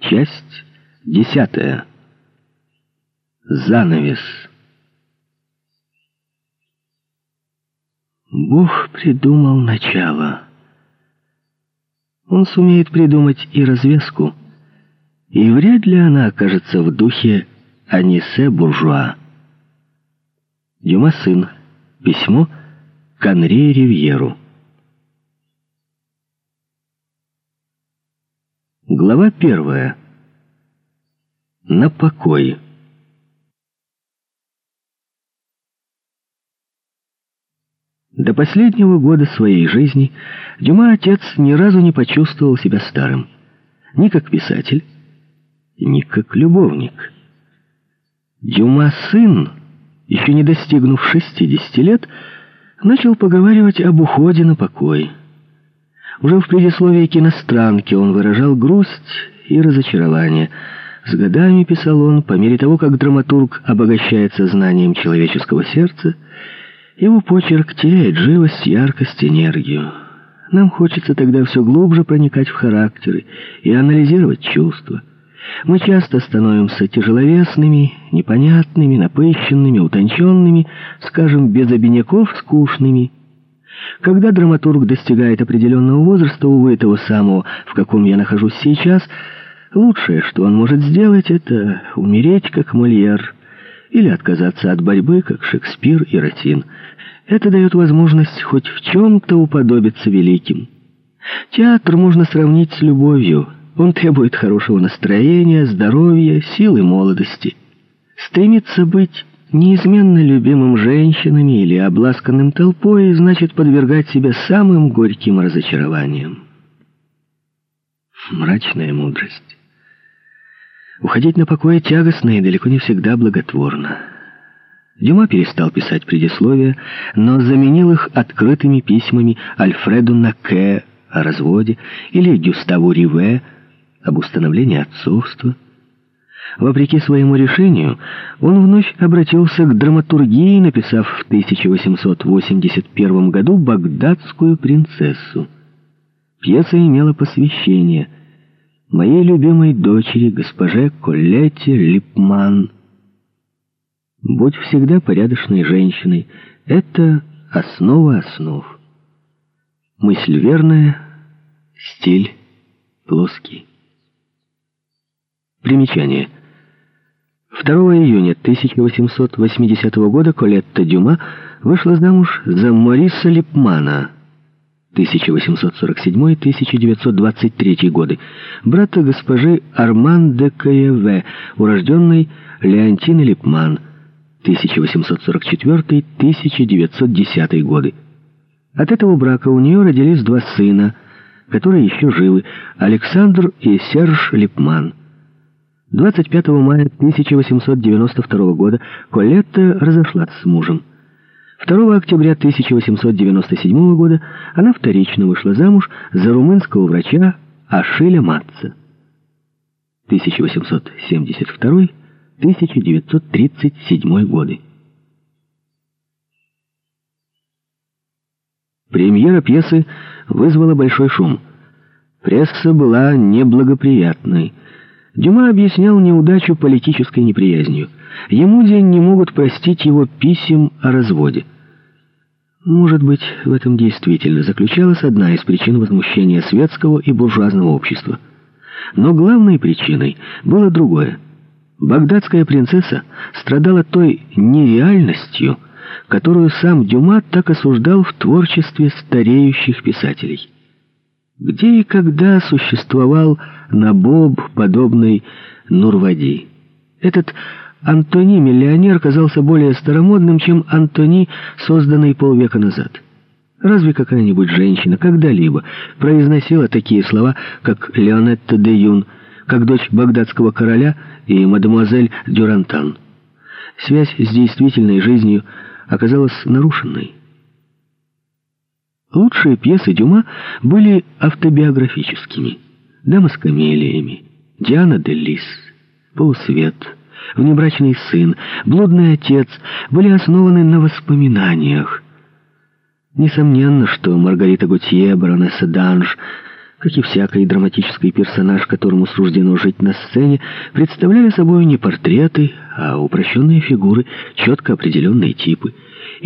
Часть десятая. Занавес. Бог придумал начало. Он сумеет придумать и развеску, и вряд ли она окажется в духе Анисе Буржуа. Дюма сын. Письмо к Анри Ривьеру. Глава первая. На покой. До последнего года своей жизни Дюма отец ни разу не почувствовал себя старым. Ни как писатель, ни как любовник. Дюма сын, еще не достигнув 60 лет, начал поговаривать об уходе на покой. Уже в предисловии киностранки он выражал грусть и разочарование. С годами, писал он, по мере того, как драматург обогащается знанием человеческого сердца, его почерк теряет живость, яркость, энергию. Нам хочется тогда все глубже проникать в характеры и анализировать чувства. Мы часто становимся тяжеловесными, непонятными, напыщенными, утонченными, скажем, без обиняков скучными – когда драматург достигает определенного возраста, увы, того самого, в каком я нахожусь сейчас, лучшее, что он может сделать, это умереть, как Мольер, или отказаться от борьбы, как Шекспир и Ротин. Это дает возможность хоть в чем-то уподобиться великим. Театр можно сравнить с любовью. Он требует хорошего настроения, здоровья, силы молодости. Стремится быть неизменно любимым женщинами или обласканным толпой, значит подвергать себя самым горьким разочарованиям. Мрачная мудрость. Уходить на покой тягостно и далеко не всегда благотворно. Дюма перестал писать предисловия, но заменил их открытыми письмами Альфреду Наке о разводе или Гюставу Риве об установлении отцовства. Вопреки своему решению, он вновь обратился к драматургии, написав в 1881 году «Багдадскую принцессу». Пьеса имела посвящение моей любимой дочери, госпоже Коллете Липман. «Будь всегда порядочной женщиной» — это основа основ. Мысль верная, стиль плоский. Примечание — 2 июня 1880 года Колетта Дюма вышла замуж за Мориса Липмана 1847-1923 годы, брата госпожи Арман де Каеве, урожденной Леонтины Липман 1844-1910 годы. От этого брака у нее родились два сына, которые еще живы, Александр и Серж Липман. 25 мая 1892 года Колетта разошлась с мужем. 2 октября 1897 года она вторично вышла замуж за румынского врача Ашиля Матца. 1872-1937 годы. Премьера пьесы вызвала большой шум. Пресса была неблагоприятной. Дюма объяснял неудачу политической неприязнью. Ему день не могут простить его писем о разводе. Может быть, в этом действительно заключалась одна из причин возмущения светского и буржуазного общества. Но главной причиной было другое. Багдадская принцесса страдала той нереальностью, которую сам Дюма так осуждал в творчестве стареющих писателей. Где и когда существовал Набоб, подобный Нурвади? Этот Антони-миллионер казался более старомодным, чем Антони, созданный полвека назад. Разве какая-нибудь женщина когда-либо произносила такие слова, как Леонетта де Юн, как дочь багдадского короля и мадемуазель Дюрантан? Связь с действительной жизнью оказалась нарушенной. Лучшие пьесы Дюма были автобиографическими. «Дама с камелиями», «Диана де Лис», «Полусвет», «Внебрачный сын», «Блудный отец» были основаны на воспоминаниях. Несомненно, что Маргарита Гутье, баронесса Данж, как и всякий драматический персонаж, которому суждено жить на сцене, представляли собой не портреты, а упрощенные фигуры, четко определенные типы.